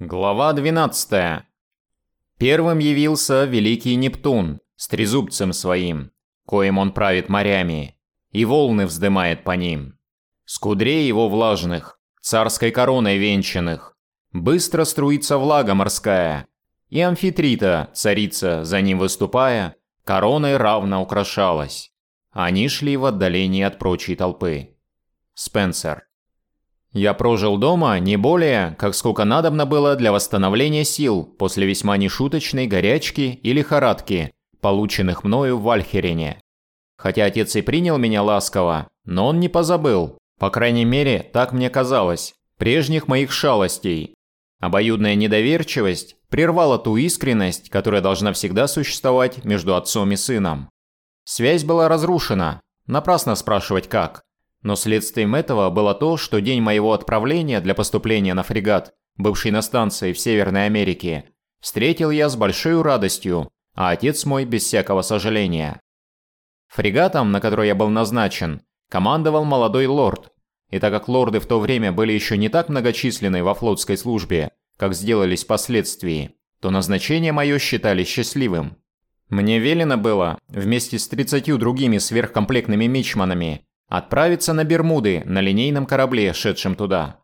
Глава 12. Первым явился великий Нептун с трезубцем своим, коим он правит морями, и волны вздымает по ним. С кудрей его влажных, царской короной венчанных, быстро струится влага морская, и амфитрита, царица, за ним выступая, короной равно украшалась. Они шли в отдалении от прочей толпы. Спенсер. Я прожил дома не более, как сколько надобно было для восстановления сил после весьма нешуточной горячки и лихорадки, полученных мною в Вальхерене. Хотя отец и принял меня ласково, но он не позабыл, по крайней мере, так мне казалось, прежних моих шалостей. Обоюдная недоверчивость прервала ту искренность, которая должна всегда существовать между отцом и сыном. Связь была разрушена, напрасно спрашивать как. Но следствием этого было то, что день моего отправления для поступления на фрегат, бывший на станции в Северной Америке, встретил я с большой радостью, а отец мой без всякого сожаления. Фрегатом, на который я был назначен, командовал молодой лорд, и так как лорды в то время были еще не так многочисленны во флотской службе, как сделались впоследствии, то назначение мое считали счастливым. Мне велено было, вместе с 30 другими сверхкомплектными мичманами, Отправиться на Бермуды на линейном корабле, шедшем туда.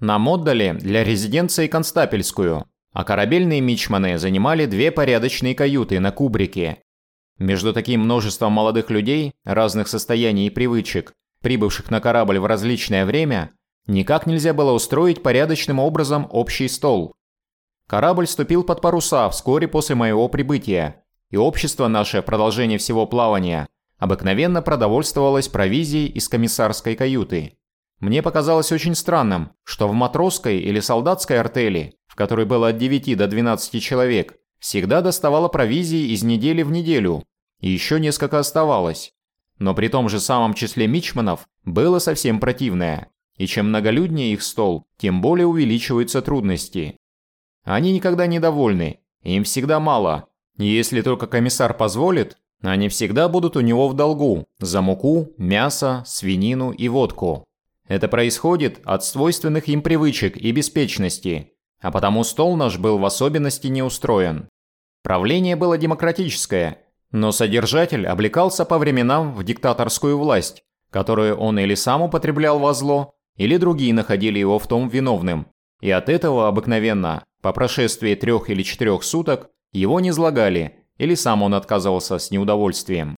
Нам отдали для резиденции Констапельскую, а корабельные мичманы занимали две порядочные каюты на кубрике. Между таким множеством молодых людей, разных состояний и привычек, прибывших на корабль в различное время, никак нельзя было устроить порядочным образом общий стол. Корабль вступил под паруса вскоре после моего прибытия, и общество наше продолжение всего плавания – обыкновенно продовольствовалась провизией из комиссарской каюты. Мне показалось очень странным, что в матросской или солдатской артели, в которой было от 9 до 12 человек, всегда доставала провизии из недели в неделю, и еще несколько оставалось. Но при том же самом числе мичманов было совсем противное, и чем многолюднее их стол, тем более увеличиваются трудности. Они никогда недовольны, им всегда мало, если только комиссар позволит, они всегда будут у него в долгу за муку, мясо, свинину и водку. Это происходит от свойственных им привычек и беспечности, а потому стол наш был в особенности не устроен. Правление было демократическое, но содержатель облекался по временам в диктаторскую власть, которую он или сам употреблял во зло, или другие находили его в том виновным. И от этого обыкновенно, по прошествии трех или четырех суток, его не злагали или сам он отказывался с неудовольствием.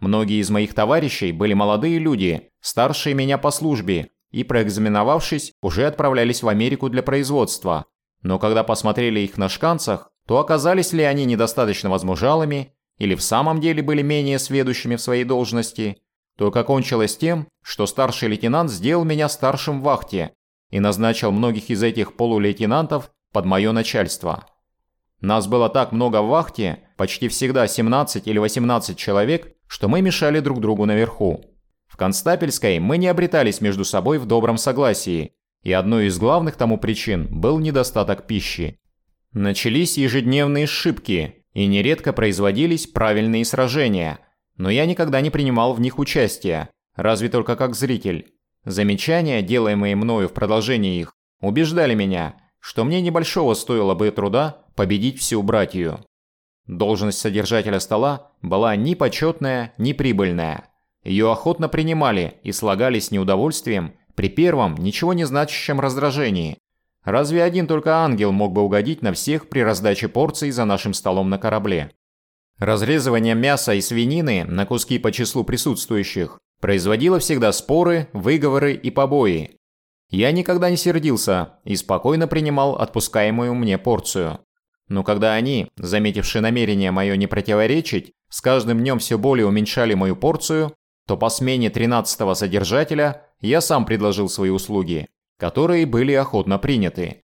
Многие из моих товарищей были молодые люди, старшие меня по службе, и проэкзаменовавшись, уже отправлялись в Америку для производства. Но когда посмотрели их на шканцах, то оказались ли они недостаточно возмужалыми или в самом деле были менее сведущими в своей должности, только кончилось тем, что старший лейтенант сделал меня старшим в вахте и назначил многих из этих полулейтенантов под мое начальство. Нас было так много в вахте, почти всегда 17 или 18 человек, что мы мешали друг другу наверху. В Констапельской мы не обретались между собой в добром согласии, и одной из главных тому причин был недостаток пищи. Начались ежедневные сшибки, и нередко производились правильные сражения, но я никогда не принимал в них участия, разве только как зритель. Замечания, делаемые мною в продолжении их, убеждали меня, что мне небольшого стоило бы труда победить всю братью. Должность содержателя стола была ни почетная, ни прибыльная. Ее охотно принимали и слагали с неудовольствием при первом ничего не значащем раздражении. Разве один только ангел мог бы угодить на всех при раздаче порций за нашим столом на корабле? Разрезывание мяса и свинины на куски по числу присутствующих производило всегда споры, выговоры и побои. Я никогда не сердился и спокойно принимал отпускаемую мне порцию. Но когда они, заметившие намерение мое не противоречить, с каждым днем все более уменьшали мою порцию, то по смене 13-го содержателя я сам предложил свои услуги, которые были охотно приняты.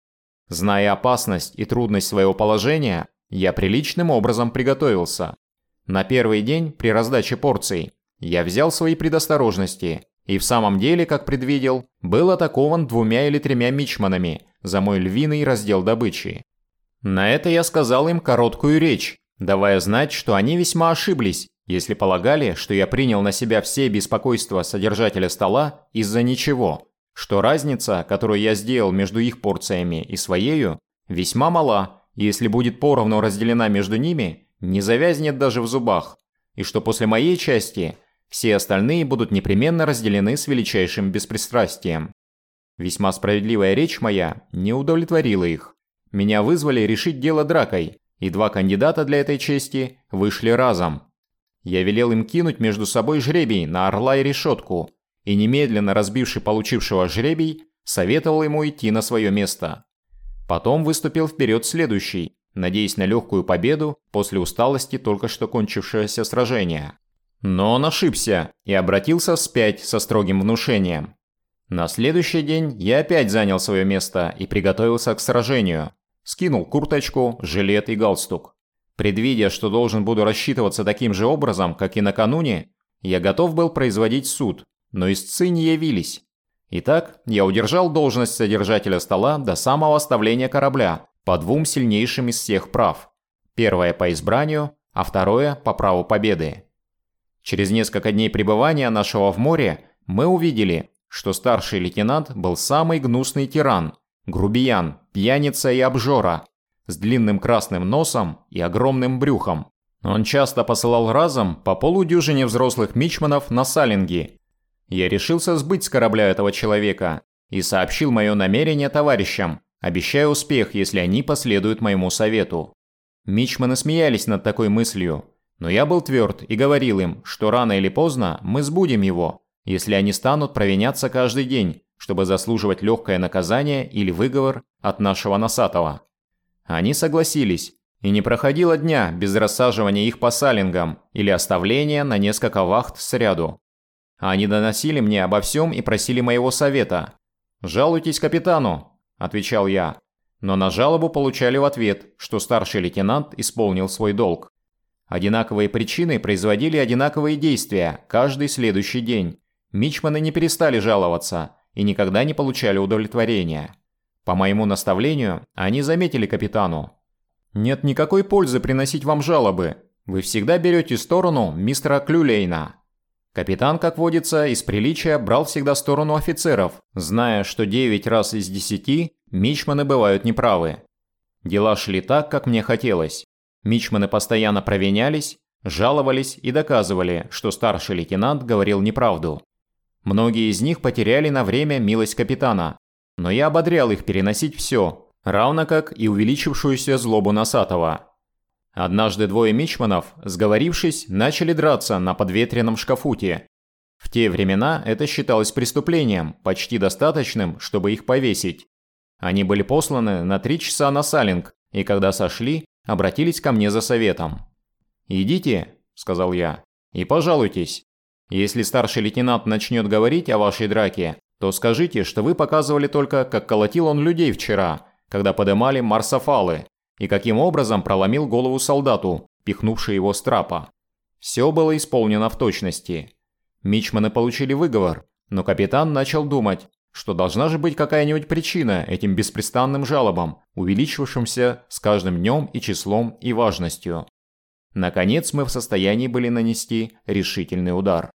Зная опасность и трудность своего положения, я приличным образом приготовился. На первый день при раздаче порций я взял свои предосторожности и в самом деле, как предвидел, был атакован двумя или тремя мичманами за мой львиный раздел добычи. На это я сказал им короткую речь, давая знать, что они весьма ошиблись, если полагали, что я принял на себя все беспокойства содержателя стола из-за ничего, что разница, которую я сделал между их порциями и своею, весьма мала, если будет поровну разделена между ними, не завязнет даже в зубах, и что после моей части все остальные будут непременно разделены с величайшим беспристрастием. Весьма справедливая речь моя не удовлетворила их. Меня вызвали решить дело дракой, и два кандидата для этой чести вышли разом. Я велел им кинуть между собой жребий на орла и решетку, и немедленно разбивший получившего жребий, советовал ему идти на свое место. Потом выступил вперед следующий, надеясь на легкую победу после усталости только что кончившегося сражения. Но он ошибся и обратился вспять со строгим внушением. На следующий день я опять занял свое место и приготовился к сражению. Скинул курточку, жилет и галстук. Предвидя, что должен буду рассчитываться таким же образом, как и накануне, я готов был производить суд, но истцы не явились. Итак, я удержал должность содержателя стола до самого оставления корабля по двум сильнейшим из всех прав. Первое по избранию, а второе по праву победы. Через несколько дней пребывания нашего в море мы увидели, что старший лейтенант был самый гнусный тиран, грубиян, пьяница и обжора, с длинным красным носом и огромным брюхом. Он часто посылал разом по полудюжине взрослых мичманов на салинги. Я решился сбыть с корабля этого человека и сообщил мое намерение товарищам, обещая успех, если они последуют моему совету. Мичманы смеялись над такой мыслью, но я был тверд и говорил им, что рано или поздно мы сбудем его, если они станут провиняться каждый день, чтобы заслуживать легкое наказание или выговор от нашего носатого. Они согласились, и не проходило дня без рассаживания их по салингам или оставления на несколько вахт сряду. Они доносили мне обо всем и просили моего совета. «Жалуйтесь капитану», – отвечал я. Но на жалобу получали в ответ, что старший лейтенант исполнил свой долг. Одинаковые причины производили одинаковые действия каждый следующий день, Мичманы не перестали жаловаться и никогда не получали удовлетворения. По моему наставлению, они заметили капитану. «Нет никакой пользы приносить вам жалобы. Вы всегда берете сторону мистера Клюлейна». Капитан, как водится, из приличия брал всегда сторону офицеров, зная, что 9 раз из 10 мичманы бывают неправы. Дела шли так, как мне хотелось. Мичманы постоянно провинялись, жаловались и доказывали, что старший лейтенант говорил неправду. Многие из них потеряли на время милость капитана, но я ободрял их переносить все, равно как и увеличившуюся злобу Носатого. Однажды двое мичманов, сговорившись, начали драться на подветренном шкафуте. В те времена это считалось преступлением, почти достаточным, чтобы их повесить. Они были посланы на три часа на салинг, и когда сошли, обратились ко мне за советом. «Идите», – сказал я, – «и пожалуйтесь. Если старший лейтенант начнет говорить о вашей драке, то скажите, что вы показывали только, как колотил он людей вчера, когда подымали марсофалы, и каким образом проломил голову солдату, пихнувший его с трапа. Все было исполнено в точности. Мичманы получили выговор, но капитан начал думать, что должна же быть какая-нибудь причина этим беспрестанным жалобам, увеличивавшимся с каждым днем и числом и важностью. Наконец мы в состоянии были нанести решительный удар.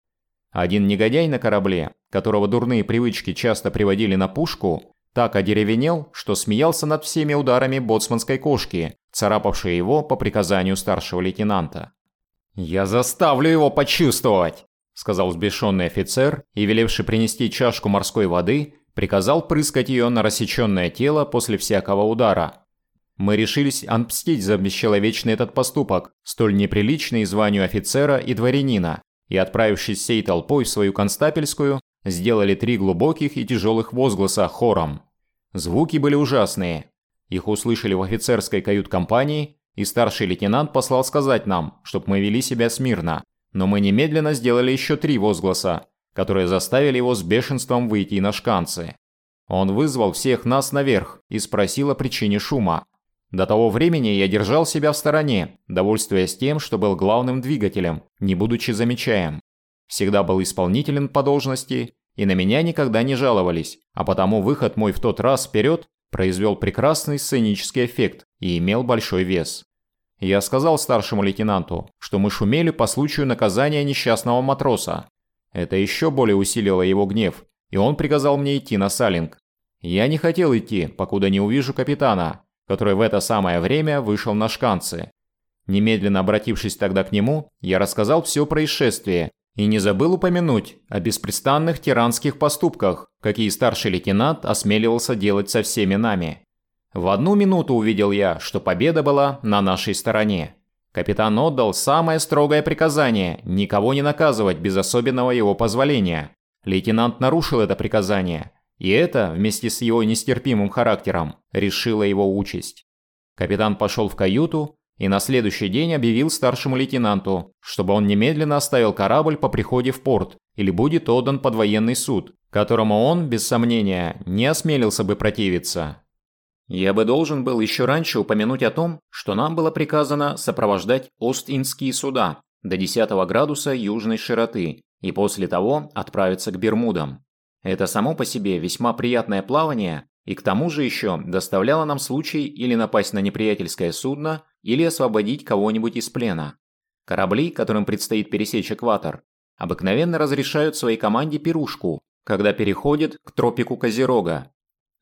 Один негодяй на корабле, которого дурные привычки часто приводили на пушку, так одеревенел, что смеялся над всеми ударами боцманской кошки, царапавшей его по приказанию старшего лейтенанта. «Я заставлю его почувствовать!» – сказал взбешенный офицер и, велевший принести чашку морской воды, приказал прыскать ее на рассеченное тело после всякого удара. Мы решились отмстить за бесчеловечный этот поступок, столь неприличный званию офицера и дворянина, и, отправившись всей толпой в свою констапельскую, сделали три глубоких и тяжелых возгласа хором. Звуки были ужасные. Их услышали в офицерской кают-компании, и старший лейтенант послал сказать нам, чтобы мы вели себя смирно. Но мы немедленно сделали еще три возгласа, которые заставили его с бешенством выйти на шканцы. Он вызвал всех нас наверх и спросил о причине шума. До того времени я держал себя в стороне, довольствуясь тем, что был главным двигателем, не будучи замечаем. Всегда был исполнителен по должности, и на меня никогда не жаловались, а потому выход мой в тот раз вперед произвел прекрасный сценический эффект и имел большой вес. Я сказал старшему лейтенанту, что мы шумели по случаю наказания несчастного матроса. Это еще более усилило его гнев, и он приказал мне идти на салинг. Я не хотел идти, покуда не увижу капитана, который в это самое время вышел на шканцы. Немедленно обратившись тогда к нему, я рассказал все происшествие и не забыл упомянуть о беспрестанных тиранских поступках, какие старший лейтенант осмеливался делать со всеми нами. В одну минуту увидел я, что победа была на нашей стороне. Капитан отдал самое строгое приказание – никого не наказывать без особенного его позволения. Лейтенант нарушил это приказание, и это, вместе с его нестерпимым характером, решило его участь. Капитан пошел в каюту и на следующий день объявил старшему лейтенанту, чтобы он немедленно оставил корабль по приходе в порт или будет отдан под военный суд, которому он, без сомнения, не осмелился бы противиться. Я бы должен был еще раньше упомянуть о том, что нам было приказано сопровождать Ост-Индские суда до 10 градуса южной широты и после того отправиться к Бермудам. Это само по себе весьма приятное плавание и к тому же еще доставляло нам случай или напасть на неприятельское судно, или освободить кого-нибудь из плена. Корабли, которым предстоит пересечь экватор, обыкновенно разрешают своей команде пирушку, когда переходят к тропику Козерога,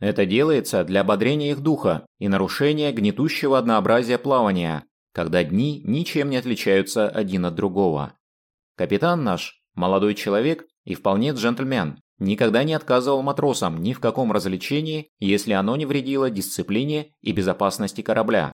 это делается для ободрения их духа и нарушения гнетущего однообразия плавания, когда дни ничем не отличаются один от другого. Капитан наш, молодой человек и вполне джентльмен, никогда не отказывал матросам ни в каком развлечении, если оно не вредило дисциплине и безопасности корабля.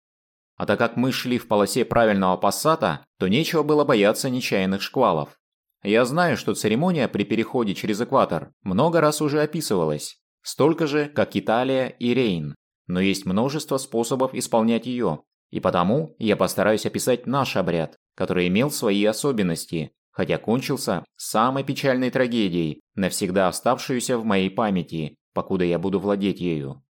А так как мы шли в полосе правильного пассата, то нечего было бояться нечаянных шквалов. Я знаю, что церемония при переходе через экватор много раз уже описывалась, Столько же, как Италия и Рейн. Но есть множество способов исполнять ее, и потому я постараюсь описать наш обряд, который имел свои особенности, хотя кончился самой печальной трагедией, навсегда оставшуюся в моей памяти, покуда я буду владеть ею.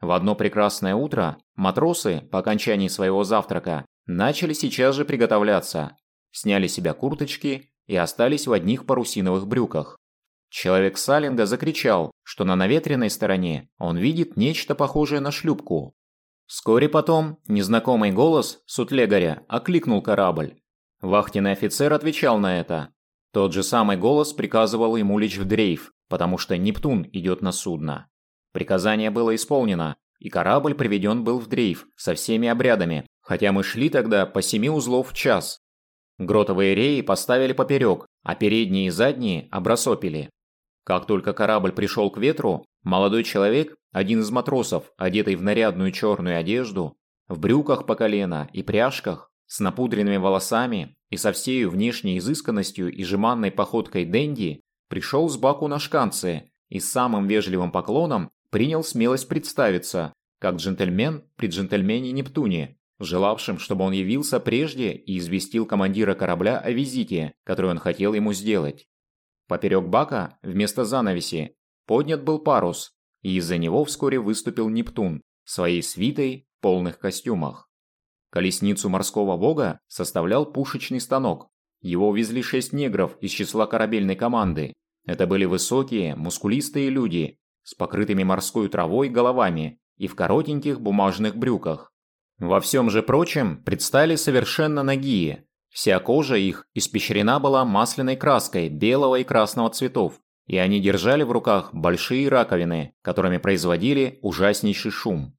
В одно прекрасное утро матросы, по окончании своего завтрака, начали сейчас же приготовляться, сняли себя курточки и остались в одних парусиновых брюках. Человек Салинга закричал, что на наветренной стороне он видит нечто похожее на шлюпку. Вскоре потом незнакомый голос сутлегаря окликнул корабль. Вахтенный офицер отвечал на это. Тот же самый голос приказывал ему лечь в дрейф, потому что Нептун идет на судно. Приказание было исполнено, и корабль приведен был в дрейф со всеми обрядами, хотя мы шли тогда по семи узлов в час. Гротовые реи поставили поперек, а передние и задние обрасопили. Как только корабль пришел к ветру, молодой человек, один из матросов, одетый в нарядную черную одежду, в брюках по колено и пряжках, с напудренными волосами и со всей внешней изысканностью и жеманной походкой Дэнди, пришел с баку на шканцы и с самым вежливым поклоном принял смелость представиться, как джентльмен при джентльмене Нептуне, желавшим, чтобы он явился прежде и известил командира корабля о визите, который он хотел ему сделать. Поперек бака, вместо занавеси, поднят был парус, и из-за него вскоре выступил Нептун, своей свитой в полных костюмах. Колесницу морского бога составлял пушечный станок. Его везли шесть негров из числа корабельной команды. Это были высокие, мускулистые люди с покрытыми морской травой головами и в коротеньких бумажных брюках. Во всем же прочем предстали совершенно нагие, Вся кожа их испещрена была масляной краской белого и красного цветов, и они держали в руках большие раковины, которыми производили ужаснейший шум.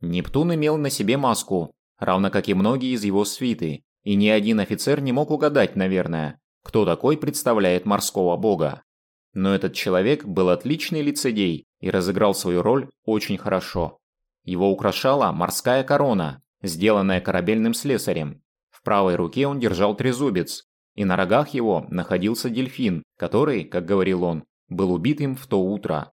Нептун имел на себе маску, равно как и многие из его свиты, и ни один офицер не мог угадать, наверное, кто такой представляет морского бога. Но этот человек был отличный лицедей и разыграл свою роль очень хорошо. Его украшала морская корона, сделанная корабельным слесарем, в правой руке он держал трезубец, и на рогах его находился дельфин, который, как говорил он, был убит им в то утро.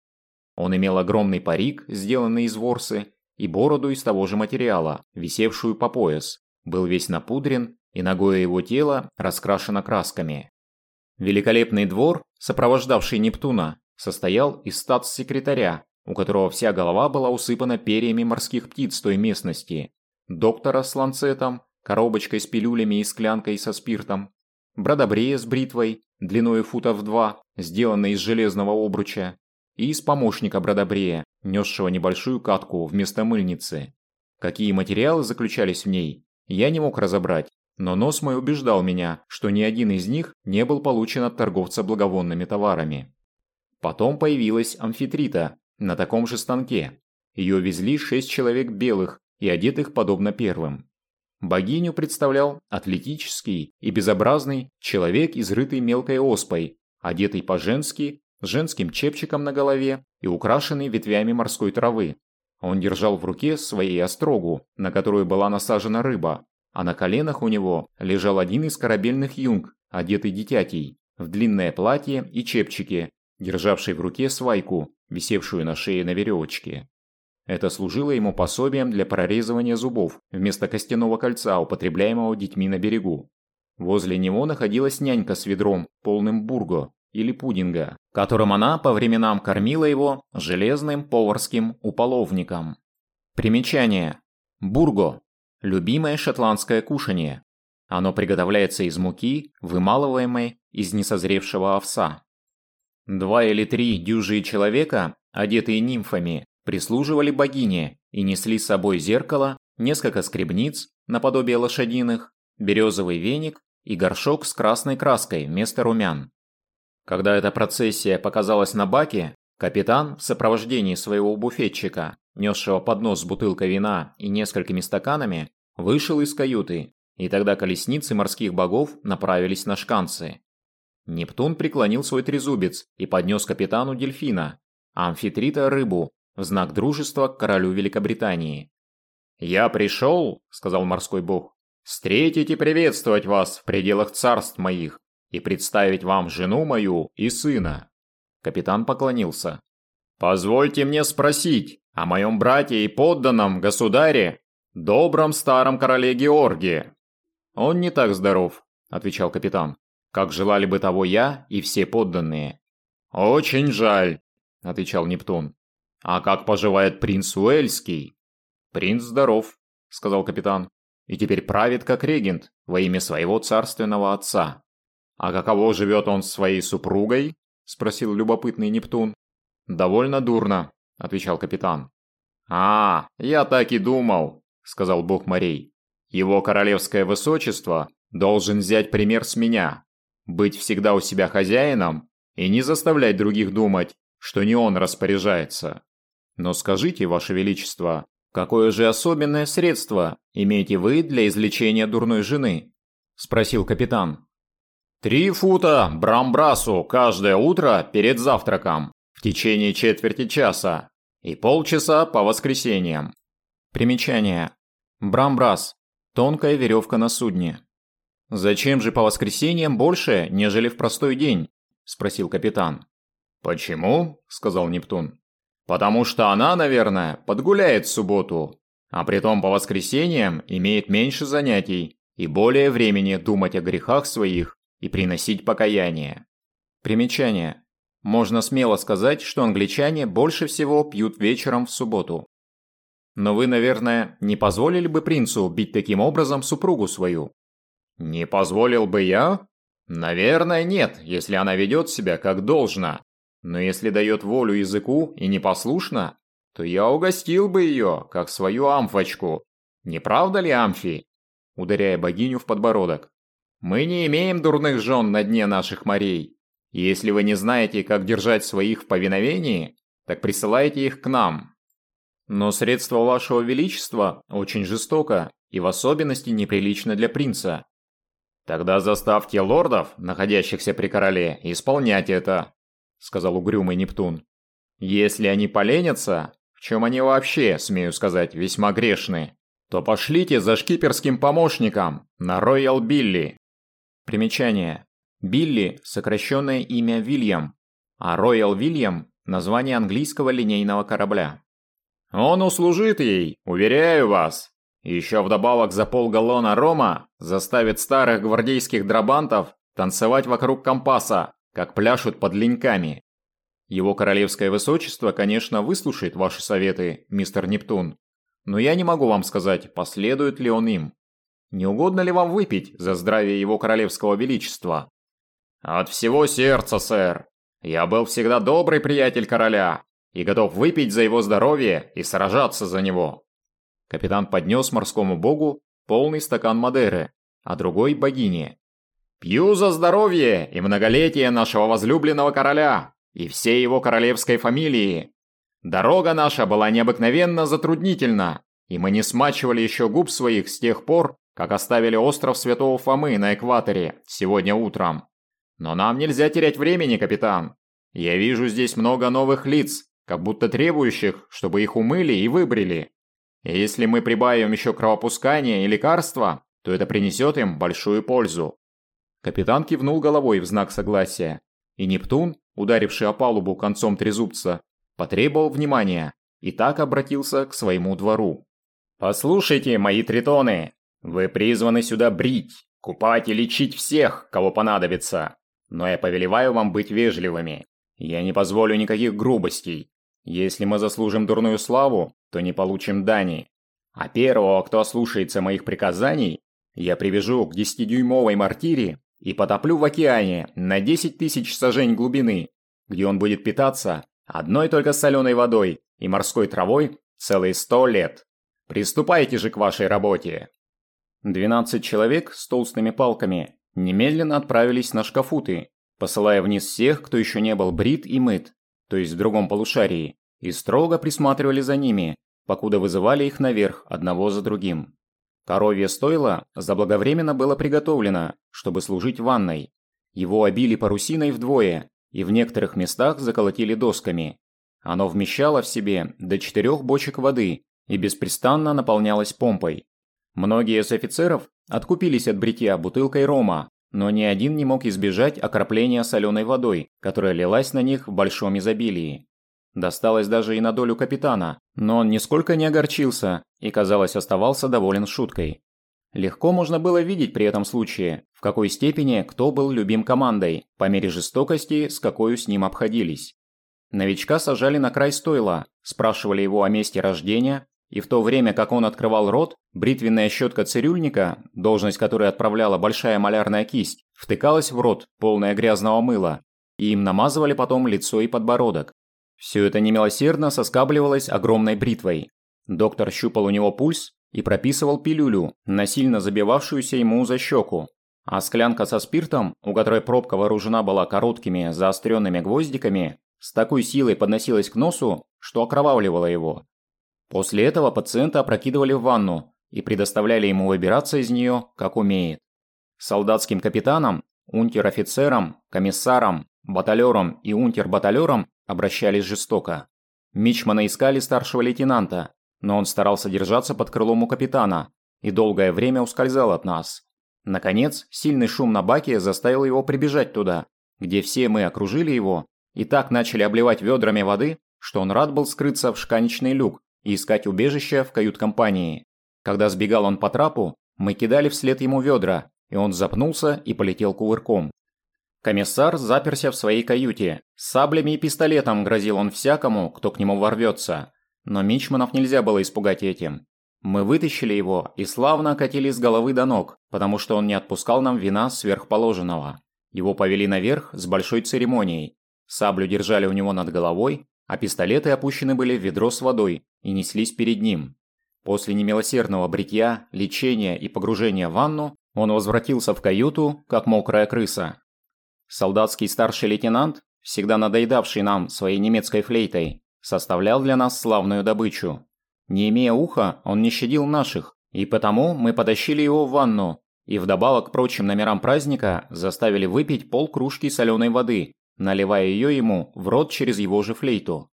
Он имел огромный парик, сделанный из ворсы, и бороду из того же материала, висевшую по пояс, был весь напудрен, и ногое его тело раскрашено красками. Великолепный двор, сопровождавший Нептуна, состоял из статс-секретаря, у которого вся голова была усыпана перьями морских птиц той местности, доктора с ланцетом, коробочкой с пилюлями и склянкой со спиртом, бродобрея с бритвой, длиной футов два, сделанной из железного обруча, и из помощника бродобрея, несшего небольшую катку вместо мыльницы. Какие материалы заключались в ней, я не мог разобрать, но нос мой убеждал меня, что ни один из них не был получен от торговца благовонными товарами. Потом появилась амфитрита на таком же станке. Ее везли шесть человек белых и одетых подобно первым. Богиню представлял атлетический и безобразный человек, изрытый мелкой оспой, одетый по-женски, с женским чепчиком на голове и украшенный ветвями морской травы. Он держал в руке своей острогу, на которую была насажена рыба, а на коленах у него лежал один из корабельных юнг, одетый дитятей, в длинное платье и чепчики, державший в руке свайку, висевшую на шее на веревочке. Это служило ему пособием для прорезывания зубов вместо костяного кольца, употребляемого детьми на берегу. Возле него находилась нянька с ведром, полным бурго или пудинга, которым она по временам кормила его железным поварским уполовником. Примечание. Бурго – любимое шотландское кушанье. Оно приготовляется из муки, вымалываемой из несозревшего овса. Два или три дюжие человека, одетые нимфами, прислуживали богине и несли с собой зеркало, несколько скребниц, наподобие лошадиных, березовый веник и горшок с красной краской вместо румян. Когда эта процессия показалась на баке, капитан в сопровождении своего буфетчика, несшего поднос с бутылкой вина и несколькими стаканами, вышел из каюты, и тогда колесницы морских богов направились на шканцы. Нептун преклонил свой трезубец и поднес капитану дельфина, а амфитрита – рыбу, в знак дружества к королю Великобритании. «Я пришел», – сказал морской бог, – «встретить и приветствовать вас в пределах царств моих и представить вам жену мою и сына». Капитан поклонился. «Позвольте мне спросить о моем брате и подданном государе, добром старом короле Георгии». «Он не так здоров», – отвечал капитан как желали бы того я и все подданные. «Очень жаль», – отвечал Нептун. «А как поживает принц Уэльский?» «Принц здоров», – сказал капитан, – «и теперь правит как регент во имя своего царственного отца». «А каково живет он с своей супругой?» – спросил любопытный Нептун. «Довольно дурно», – отвечал капитан. «А, я так и думал», – сказал бог морей. «Его королевское высочество должен взять пример с меня, быть всегда у себя хозяином и не заставлять других думать, что не он распоряжается. Но скажите, Ваше Величество, какое же особенное средство имеете вы для излечения дурной жены? Спросил капитан. Три фута брамбрасу каждое утро перед завтраком в течение четверти часа и полчаса по воскресеньям. Примечание. Брамбрас. Тонкая веревка на судне. «Зачем же по воскресеньям больше, нежели в простой день?» – спросил капитан. «Почему?» – сказал Нептун. «Потому что она, наверное, подгуляет в субботу, а притом по воскресеньям имеет меньше занятий и более времени думать о грехах своих и приносить покаяние». Примечание. Можно смело сказать, что англичане больше всего пьют вечером в субботу. Но вы, наверное, не позволили бы принцу бить таким образом супругу свою? Не позволил бы я? Наверное, нет, если она ведет себя как должно. Но если дает волю языку и непослушна, то я угостил бы ее, как свою амфочку. Не правда ли, Амфи? Ударяя богиню в подбородок. Мы не имеем дурных жен на дне наших морей. Если вы не знаете, как держать своих в повиновении, так присылайте их к нам. Но средство вашего величества очень жестоко и в особенности неприлично для принца. «Тогда заставьте лордов, находящихся при короле, исполнять это», — сказал угрюмый Нептун. «Если они поленятся, в чем они вообще, смею сказать, весьма грешны, то пошлите за шкиперским помощником на Роял Билли». Примечание. Билли – сокращенное имя Вильям, а Роял Вильям – название английского линейного корабля. «Он услужит ей, уверяю вас», еще вдобавок за полгаллона рома заставит старых гвардейских драбантов танцевать вокруг компаса, как пляшут под леньками. Его королевское высочество, конечно, выслушает ваши советы, мистер Нептун, но я не могу вам сказать, последует ли он им. Не угодно ли вам выпить за здравие его королевского величества? От всего сердца, сэр. Я был всегда добрый приятель короля и готов выпить за его здоровье и сражаться за него. Капитан поднес морскому богу полный стакан Мадеры, а другой – богине. «Пью за здоровье и многолетие нашего возлюбленного короля и всей его королевской фамилии. Дорога наша была необыкновенно затруднительна, и мы не смачивали еще губ своих с тех пор, как оставили остров Святого Фомы на экваторе сегодня утром. Но нам нельзя терять времени, капитан. Я вижу здесь много новых лиц, как будто требующих, чтобы их умыли и выбрили. И если мы прибавим еще кровопускание и лекарства, то это принесет им большую пользу. Капитан кивнул головой в знак согласия, и Нептун, ударивший о палубу концом трезубца, потребовал внимания и так обратился к своему двору. «Послушайте, мои тритоны, вы призваны сюда брить, купать и лечить всех, кого понадобится. Но я повелеваю вам быть вежливыми. Я не позволю никаких грубостей. Если мы заслужим дурную славу, то не получим дани. А первого, кто ослушается моих приказаний, я привяжу к десятидюймовой мортире и потоплю в океане на 10 тысяч сажень глубины, где он будет питаться одной только соленой водой и морской травой целые сто лет. Приступайте же к вашей работе. 12 человек с толстыми палками немедленно отправились на шкафуты, посылая вниз всех, кто еще не был брит и мыт, то есть в другом полушарии, и строго присматривали за ними, покуда вызывали их наверх одного за другим. Коровье стойло заблаговременно было приготовлено, чтобы служить ванной. Его обили парусиной вдвое и в некоторых местах заколотили досками. Оно вмещало в себе до четырех бочек воды и беспрестанно наполнялось помпой. Многие из офицеров откупились от бритья бутылкой рома, но ни один не мог избежать окропления соленой водой, которая лилась на них в большом изобилии. Досталось даже и на долю капитана, но он нисколько не огорчился и, казалось, оставался доволен шуткой. Легко можно было видеть при этом случае, в какой степени кто был любим командой, по мере жестокости, с какой с ним обходились. Новичка сажали на край стойла, спрашивали его о месте рождения, и в то время, как он открывал рот, бритвенная щетка цирюльника, должность которой отправляла большая малярная кисть, втыкалась в рот, полная грязного мыла, и им намазывали потом лицо и подбородок. Все это немилосердно соскабливалось огромной бритвой. Доктор щупал у него пульс и прописывал пилюлю, насильно забивавшуюся ему за щеку. А склянка со спиртом, у которой пробка вооружена была короткими заостренными гвоздиками, с такой силой подносилась к носу, что окровавливала его. После этого пациента опрокидывали в ванну и предоставляли ему выбираться из нее, как умеет. Солдатским капитанам, унтер-офицерам, комиссарам, баталерам и унтер-баталерам обращались жестоко. Мичмана искали старшего лейтенанта, но он старался держаться под крылом у капитана и долгое время ускользал от нас. Наконец, сильный шум на баке заставил его прибежать туда, где все мы окружили его и так начали обливать ведрами воды, что он рад был скрыться в шканечный люк и искать убежище в кают-компании. Когда сбегал он по трапу, мы кидали вслед ему ведра, и он запнулся и полетел кувырком. Комиссар заперся в своей каюте. С саблями и пистолетом грозил он всякому, кто к нему ворвется. Но Мичманов нельзя было испугать этим. Мы вытащили его и славно окатили с головы до ног, потому что он не отпускал нам вина сверхположенного. Его повели наверх с большой церемонией. Саблю держали у него над головой, а пистолеты опущены были в ведро с водой и неслись перед ним. После немилосердного бритья, лечения и погружения в ванну он возвратился в каюту, как мокрая крыса, Солдатский старший лейтенант, всегда надоедавший нам своей немецкой флейтой, составлял для нас славную добычу. Не имея уха, он не щадил наших, и потому мы потащили его в ванну и вдобавок к прочим номерам праздника заставили выпить полкружки соленой воды, наливая ее ему в рот через его же флейту.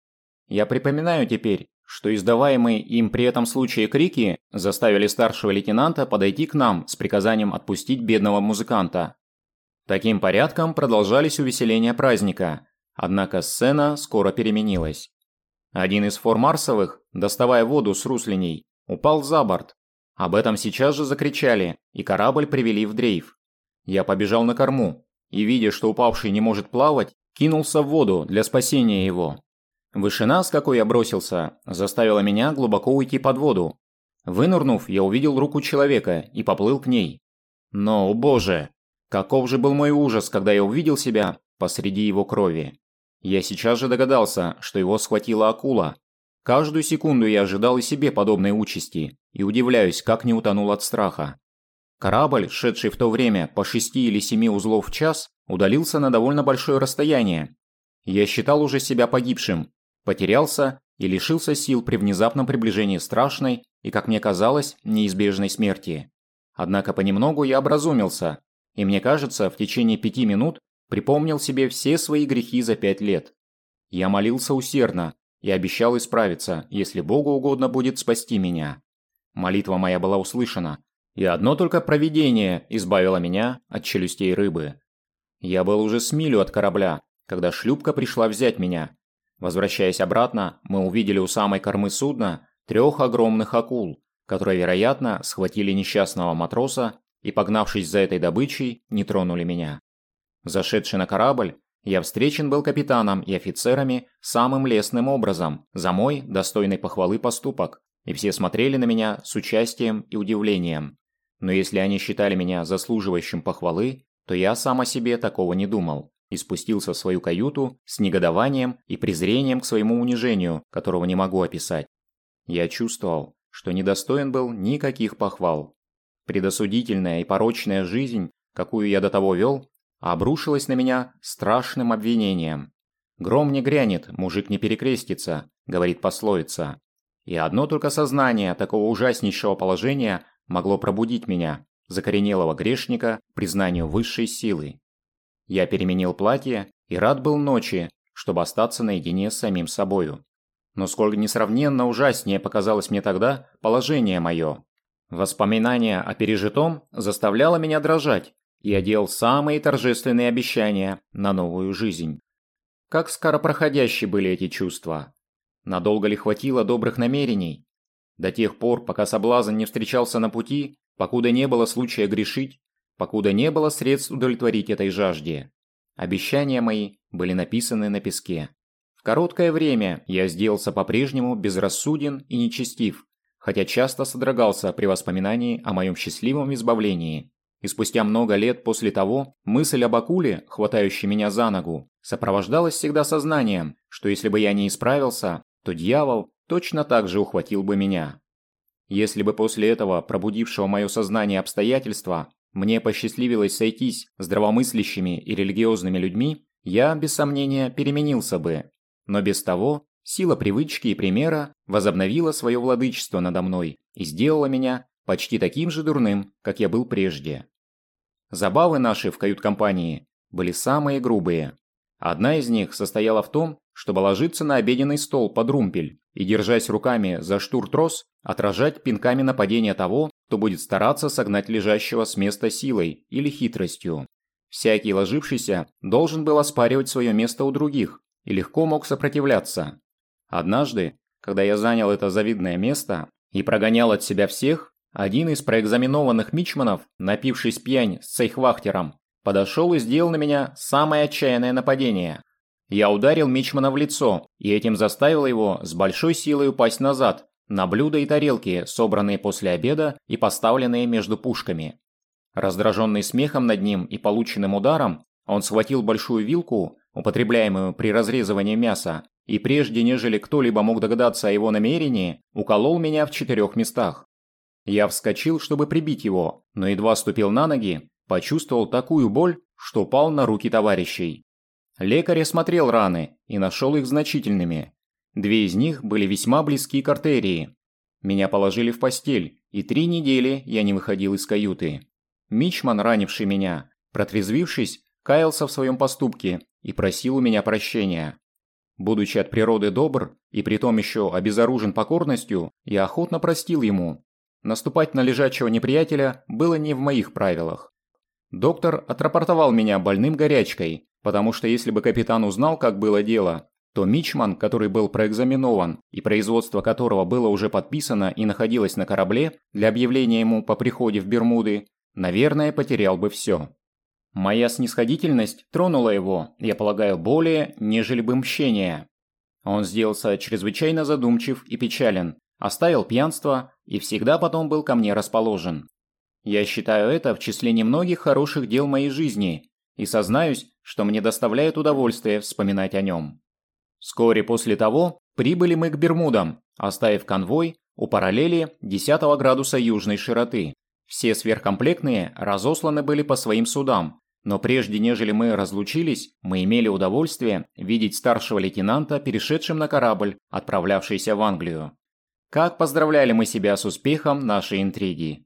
Я припоминаю теперь, что издаваемые им при этом случае крики заставили старшего лейтенанта подойти к нам с приказанием отпустить бедного музыканта. Таким порядком продолжались увеселения праздника, однако сцена скоро переменилась. Один из формарсовых, доставая воду с руслиней, упал за борт. Об этом сейчас же закричали, и корабль привели в дрейф. Я побежал на корму, и, видя, что упавший не может плавать, кинулся в воду для спасения его. Вышина, с какой я бросился, заставила меня глубоко уйти под воду. Вынырнув, я увидел руку человека и поплыл к ней. Но, о боже, Каков же был мой ужас, когда я увидел себя посреди его крови. Я сейчас же догадался, что его схватила акула. Каждую секунду я ожидал и себе подобной участи, и удивляюсь, как не утонул от страха. Корабль, шедший в то время по шести или семи узлов в час, удалился на довольно большое расстояние. Я считал уже себя погибшим, потерялся и лишился сил при внезапном приближении страшной и, как мне казалось, неизбежной смерти. Однако понемногу я образумился, и мне кажется, в течение пяти минут припомнил себе все свои грехи за пять лет. Я молился усердно и обещал исправиться, если Богу угодно будет спасти меня. Молитва моя была услышана, и одно только провидение избавило меня от челюстей рыбы. Я был уже с милю от корабля, когда шлюпка пришла взять меня. Возвращаясь обратно, мы увидели у самой кормы судна трех огромных акул, которые, вероятно, схватили несчастного матроса и, погнавшись за этой добычей, не тронули меня. Зашедший на корабль, я встречен был капитаном и офицерами самым лестным образом за мой достойный похвалы поступок, и все смотрели на меня с участием и удивлением. Но если они считали меня заслуживающим похвалы, то я сам о себе такого не думал и спустился в свою каюту с негодованием и презрением к своему унижению, которого не могу описать. Я чувствовал, что недостоин был никаких похвал. Предосудительная и порочная жизнь, какую я до того вел, обрушилась на меня страшным обвинением. «Гром не грянет, мужик не перекрестится», — говорит пословица. И одно только сознание такого ужаснейшего положения могло пробудить меня, закоренелого грешника, признанию высшей силы. Я переменил платье и рад был ночи, чтобы остаться наедине с самим собою. Но сколько несравненно ужаснее показалось мне тогда положение мое. Воспоминание о пережитом заставляло меня дрожать, и я делал самые торжественные обещания на новую жизнь. Как скоропроходящие были эти чувства. Надолго ли хватило добрых намерений? До тех пор, пока соблазн не встречался на пути, покуда не было случая грешить, покуда не было средств удовлетворить этой жажде. Обещания мои были написаны на песке. В короткое время я сделался по-прежнему безрассуден и нечестив, хотя часто содрогался при воспоминании о моем счастливом избавлении. И спустя много лет после того, мысль об акуле, хватающей меня за ногу, сопровождалась всегда сознанием, что если бы я не исправился, то дьявол точно так же ухватил бы меня. Если бы после этого пробудившего мое сознание обстоятельства мне посчастливилось сойтись здравомыслящими и религиозными людьми, я, без сомнения, переменился бы. Но без того, сила привычки и примера возобновила свое владычество надо мной и сделала меня почти таким же дурным, как я был прежде. Забавы наши в кают-компании были самые грубые. Одна из них состояла в том, чтобы ложиться на обеденный стол под румпель и, держась руками за штуртрос, отражать пинками нападения того, кто будет стараться согнать лежащего с места силой или хитростью. Всякий ложившийся должен был оспаривать свое место у других и легко мог сопротивляться. Однажды, когда я занял это завидное место и прогонял от себя всех, один из проэкзаменованных мичманов, напившись пьянь с цейхвахтером, подошел и сделал на меня самое отчаянное нападение – я ударил Мичмана в лицо и этим заставил его с большой силой упасть назад на блюда и тарелки, собранные после обеда и поставленные между пушками. Раздраженный смехом над ним и полученным ударом, он схватил большую вилку, употребляемую при разрезывании мяса, и прежде нежели кто-либо мог догадаться о его намерении, уколол меня в четырех местах. Я вскочил, чтобы прибить его, но едва ступил на ноги, почувствовал такую боль, что упал на руки товарищей. Лекарь осмотрел раны и нашел их значительными. Две из них были весьма близки к артерии. Меня положили в постель, и три недели я не выходил из каюты. Мичман, ранивший меня, протрезвившись, каялся в своем поступке и просил у меня прощения. Будучи от природы добр и притом еще обезоружен покорностью, я охотно простил ему. Наступать на лежачего неприятеля было не в моих правилах. Доктор отрапортовал меня больным горячкой, Потому что если бы капитан узнал, как было дело, то Мичман, который был проэкзаменован и производство которого было уже подписано и находилось на корабле для объявления ему по приходе в Бермуды, наверное, потерял бы все. Моя снисходительность тронула его, я полагаю, более, нежели бы мщение. Он сделался чрезвычайно задумчив и печален, оставил пьянство и всегда потом был ко мне расположен. Я считаю это в числе немногих хороших дел моей жизни, и сознаюсь, что мне доставляет удовольствие вспоминать о нем. Вскоре после того прибыли мы к Бермудам, оставив конвой у параллели 10 градуса южной широты. Все сверхкомплектные разосланы были по своим судам, но прежде нежели мы разлучились, мы имели удовольствие видеть старшего лейтенанта, перешедшим на корабль, отправлявшийся в Англию. Как поздравляли мы себя с успехом нашей интриги.